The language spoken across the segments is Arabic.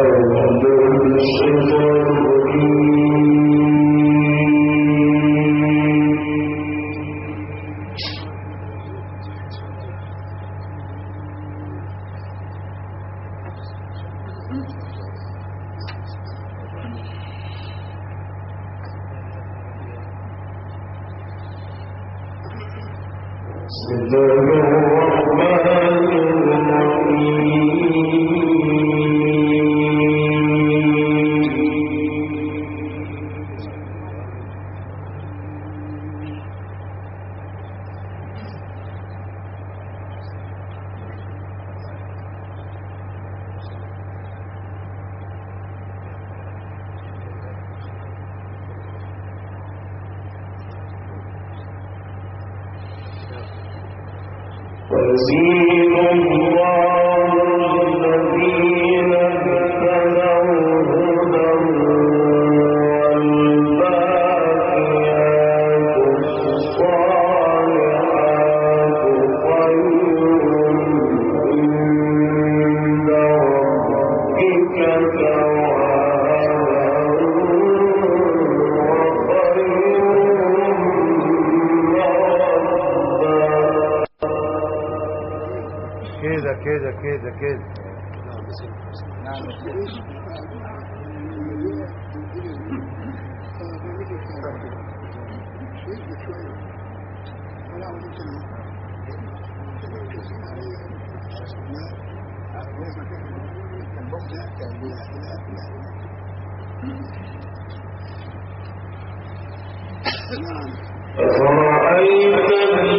الرحمن الرحيم كده كده كده ورأيت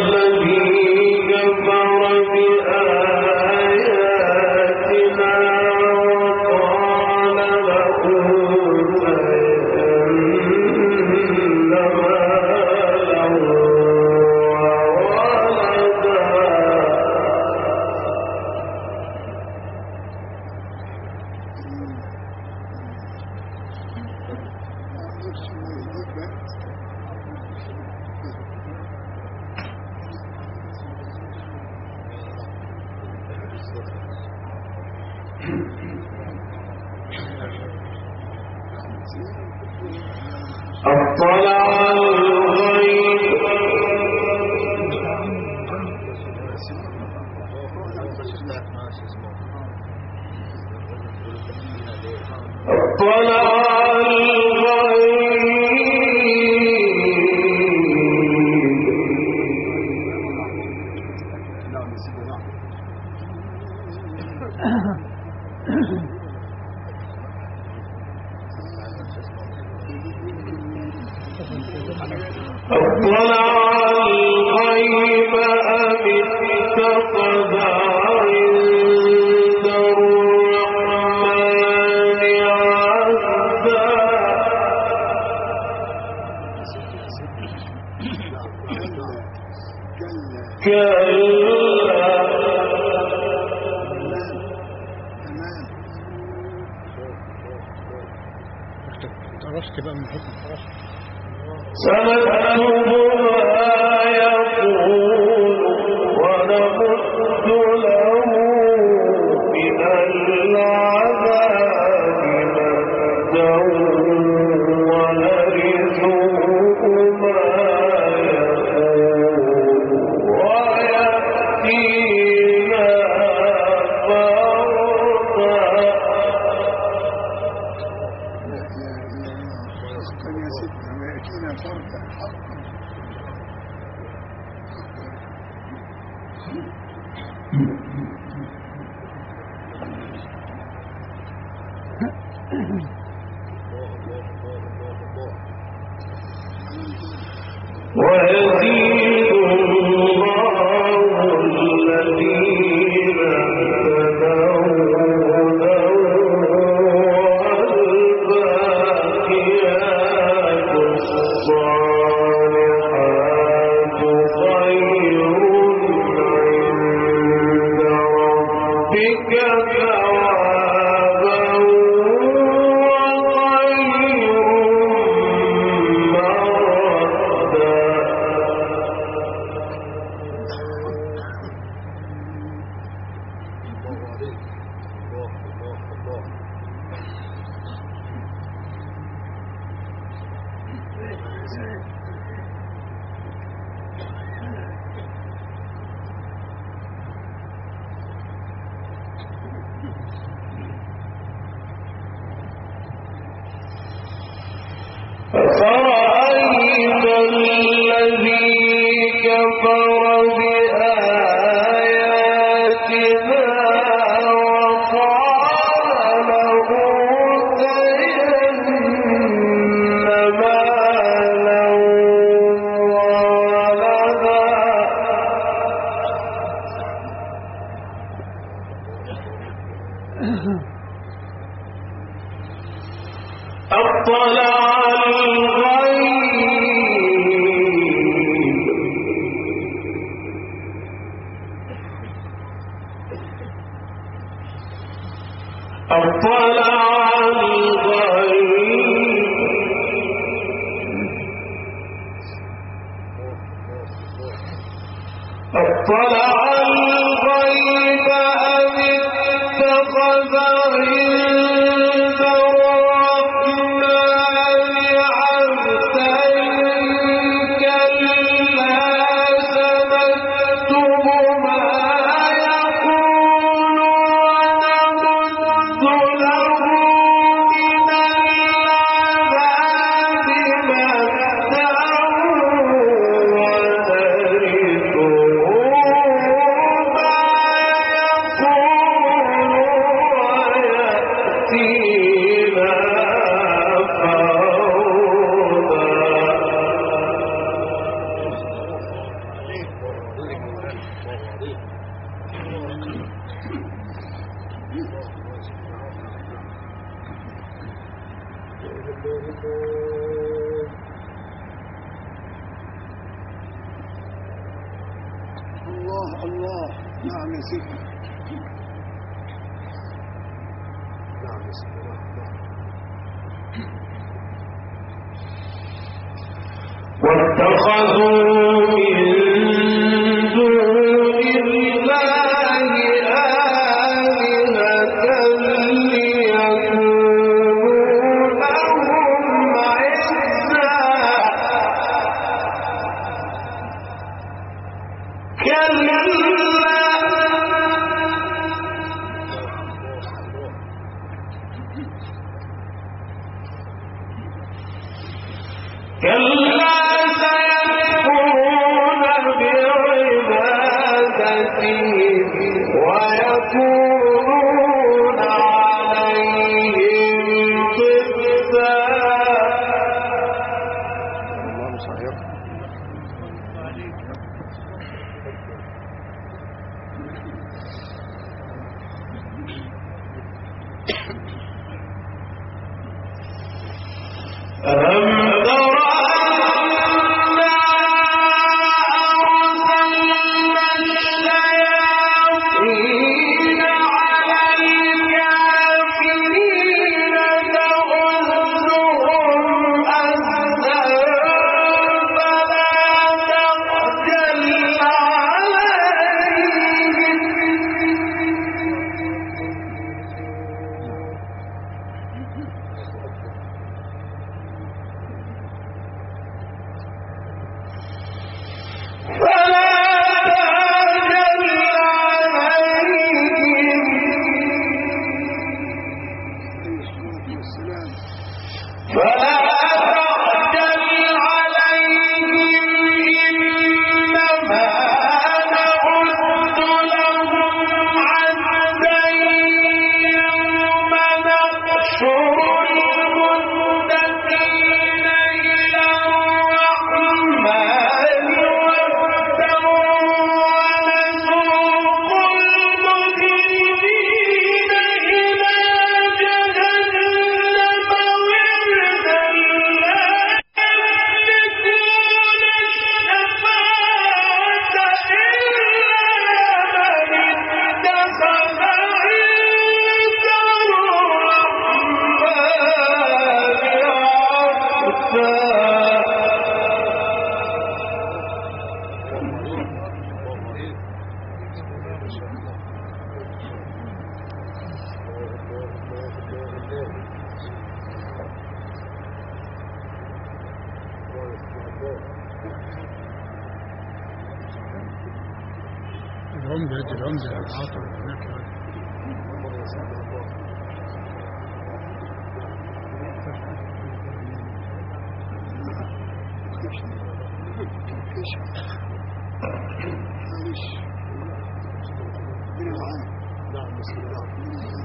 ويقيم أطلع الله الله. نعم يا سيدي. نعم يا سيدي. واتخذوا العمدة العمدة العاطل هناك معلش من العام نعم بسم الله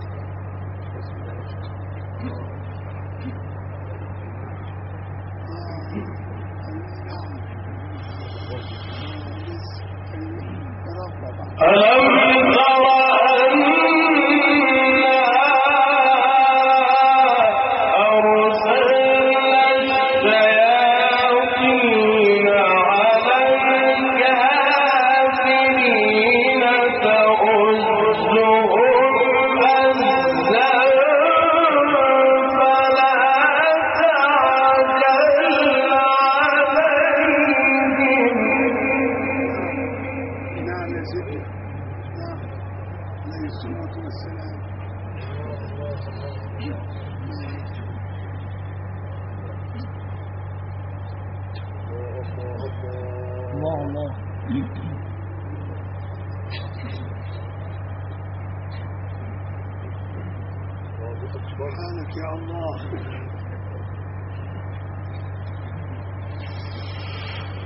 سبحانك يا الله.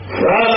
فلا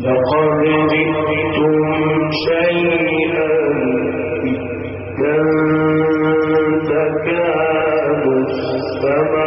لقد جئتم شيئا إدا تكاد السماوات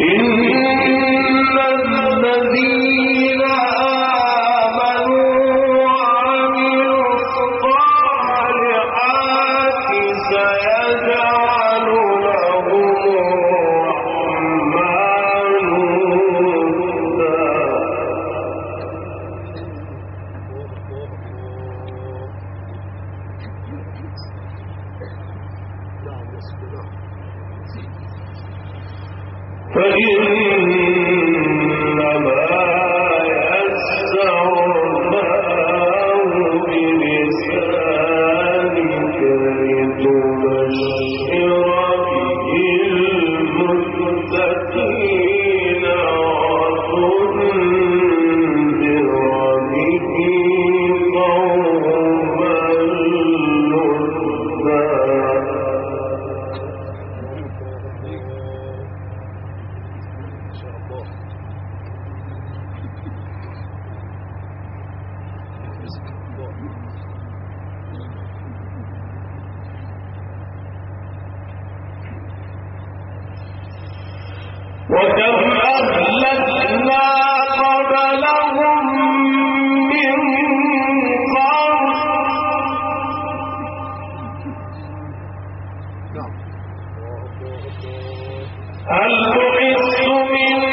إن الذين هل تحس من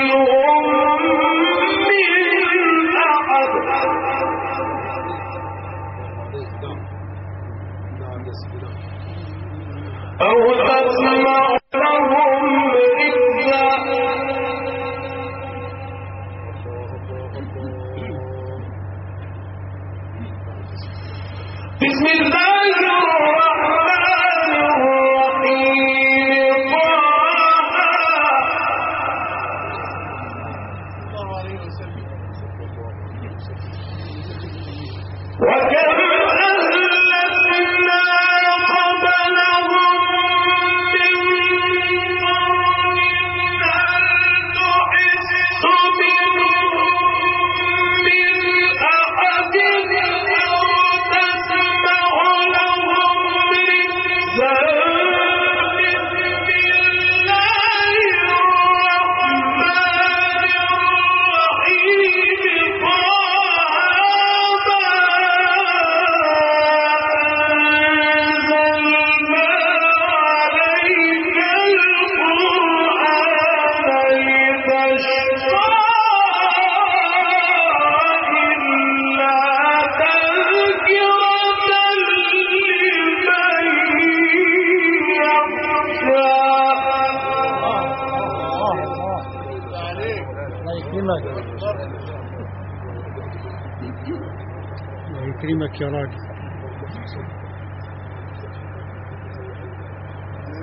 يكرمك يا راجل.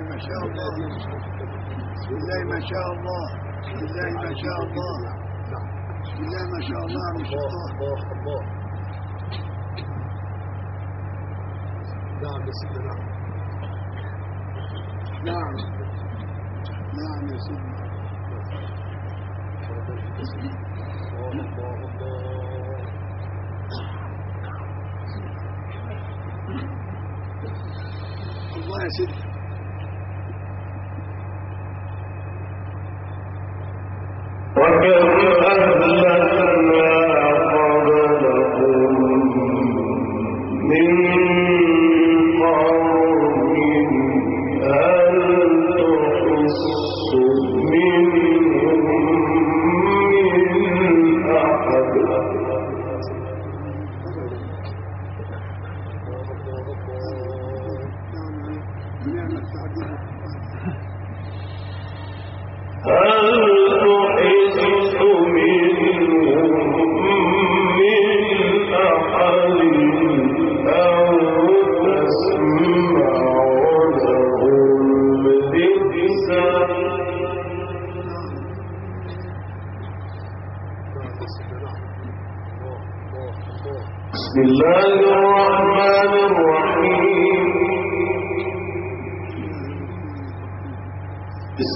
ما شاء الله. بسم الله ما شاء الله. بسم الله ما شاء الله. بسم الله ما شاء الله. ما شاء الله. الله نعم يا سيدي نعم. نعم نعم يا سيدي. الله الله الله decir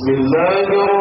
الله الرحمن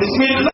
This means.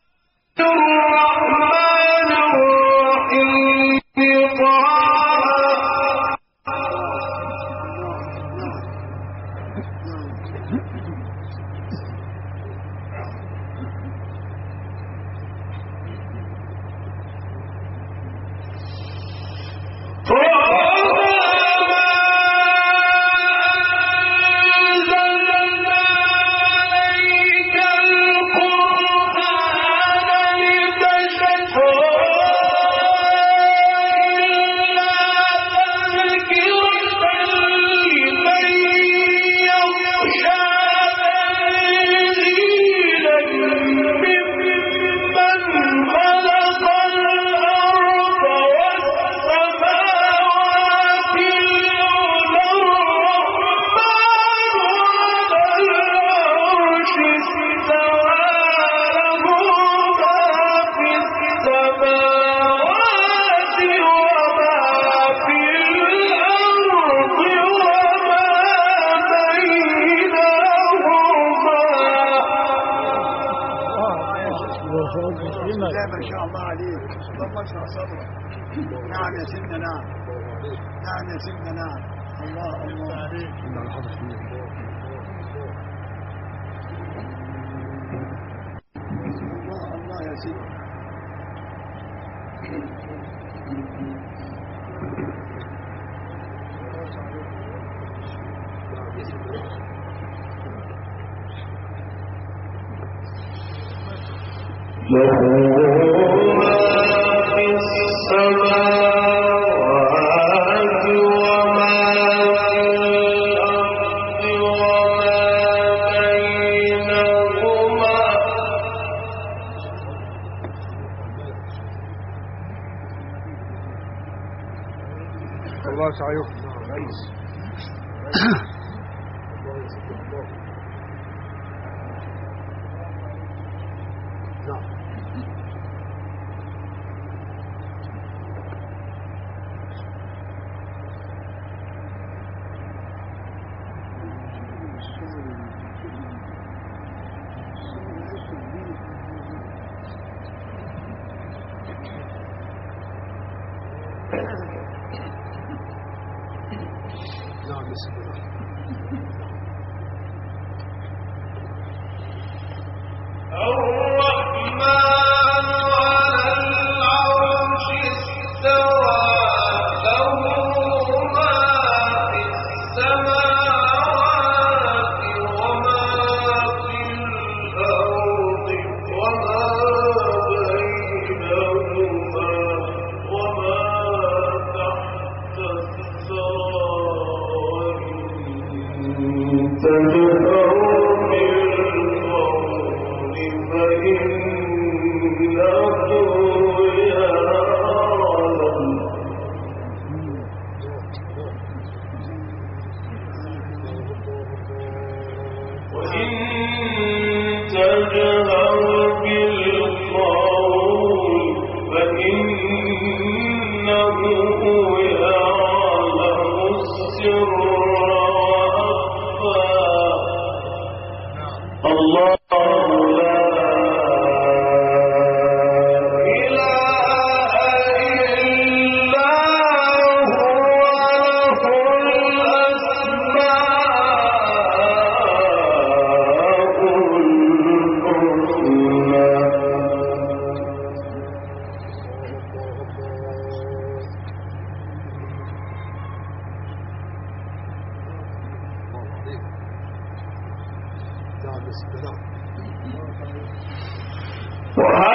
نعم يا سيدنا الله الله الله الله يا سيدنا Yeah. for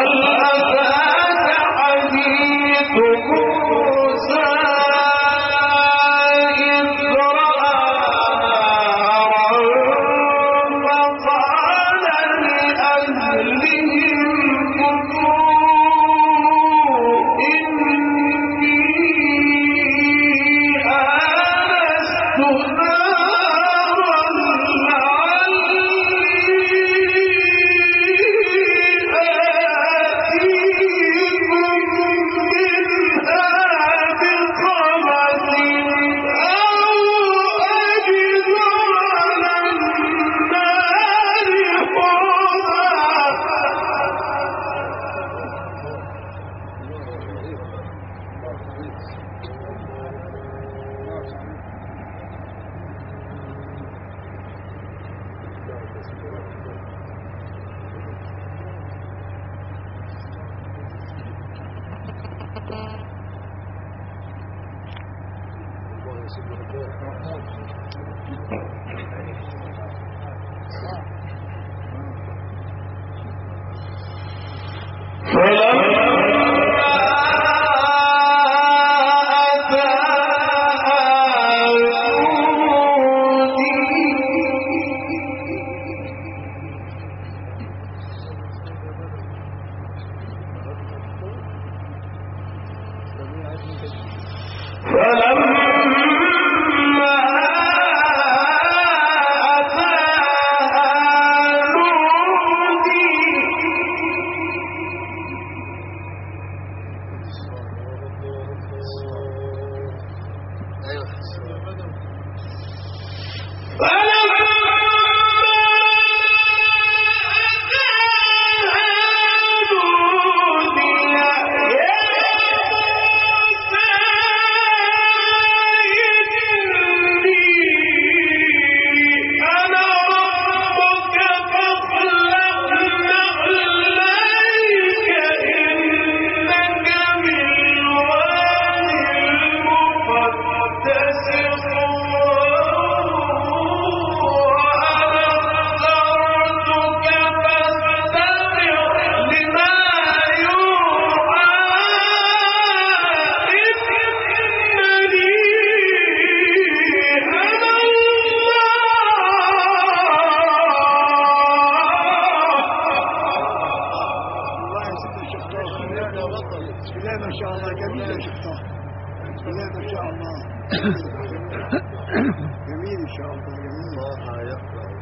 شاء الله يقرأ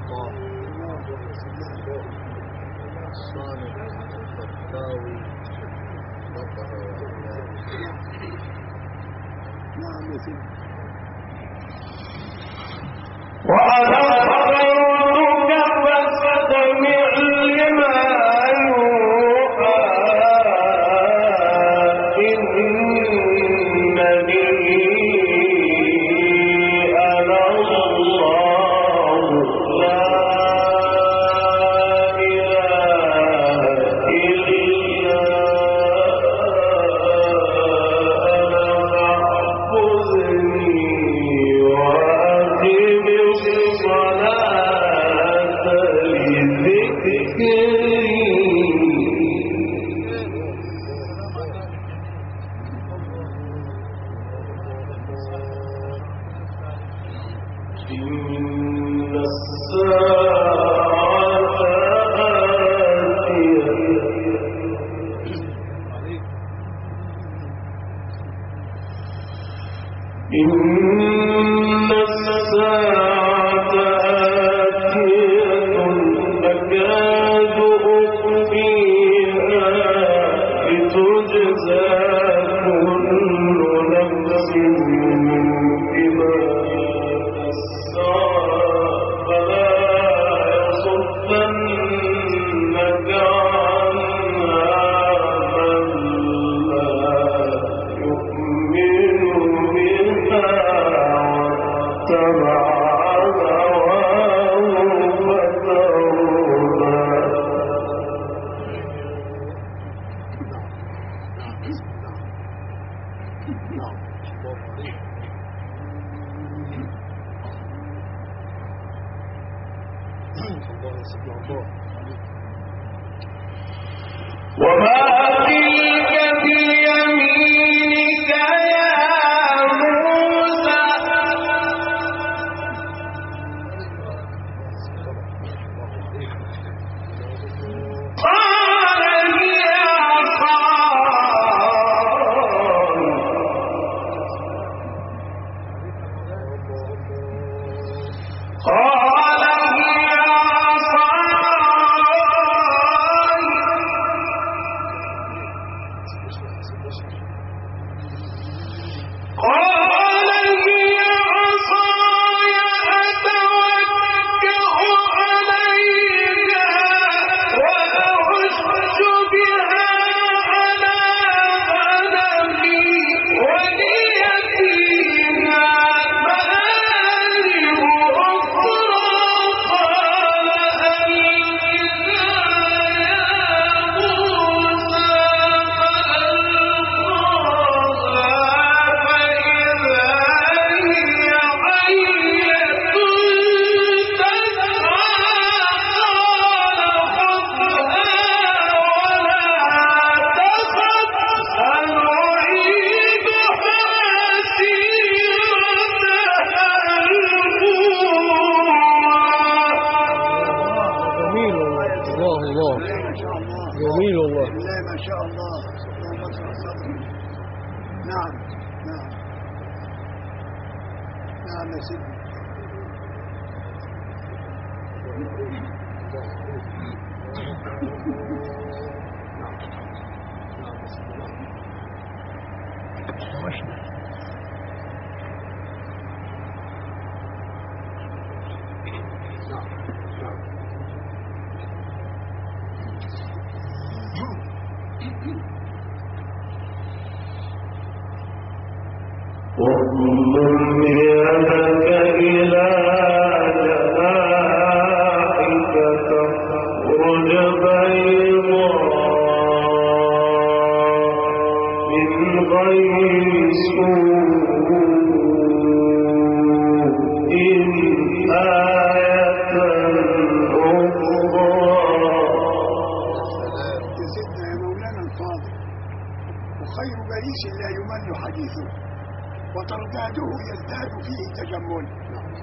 يزداد فيه تجملا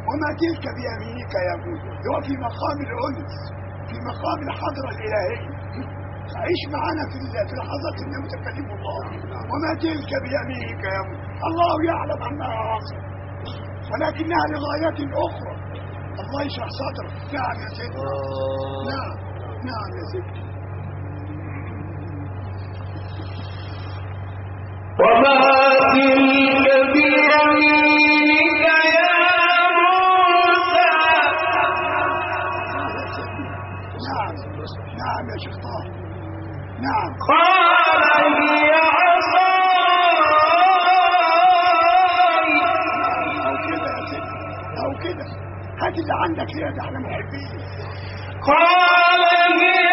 وما تلك بيمينك يا موسى. هو في مقام الأنس في مقام الحضره الالهيه عيش معنا في اللحظات اللي متكلم الله. وما تلك بيمينك يا موسى. الله يعلم أنها عاصمة. ولكنها لغايات أخرى. الله يشرح صدرك نعم يا سيدي. نعم. نعم يا سيدي. وما تلك نعم، نعم نعم. هات اللي عندك يا ده إحنا محبين. قال لي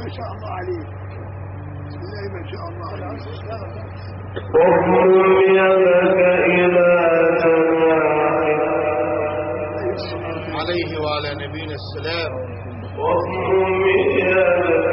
ما شاء الله عليك. الله ما شاء الله يدك إلى عليه وعلى نبينا السلام. يدك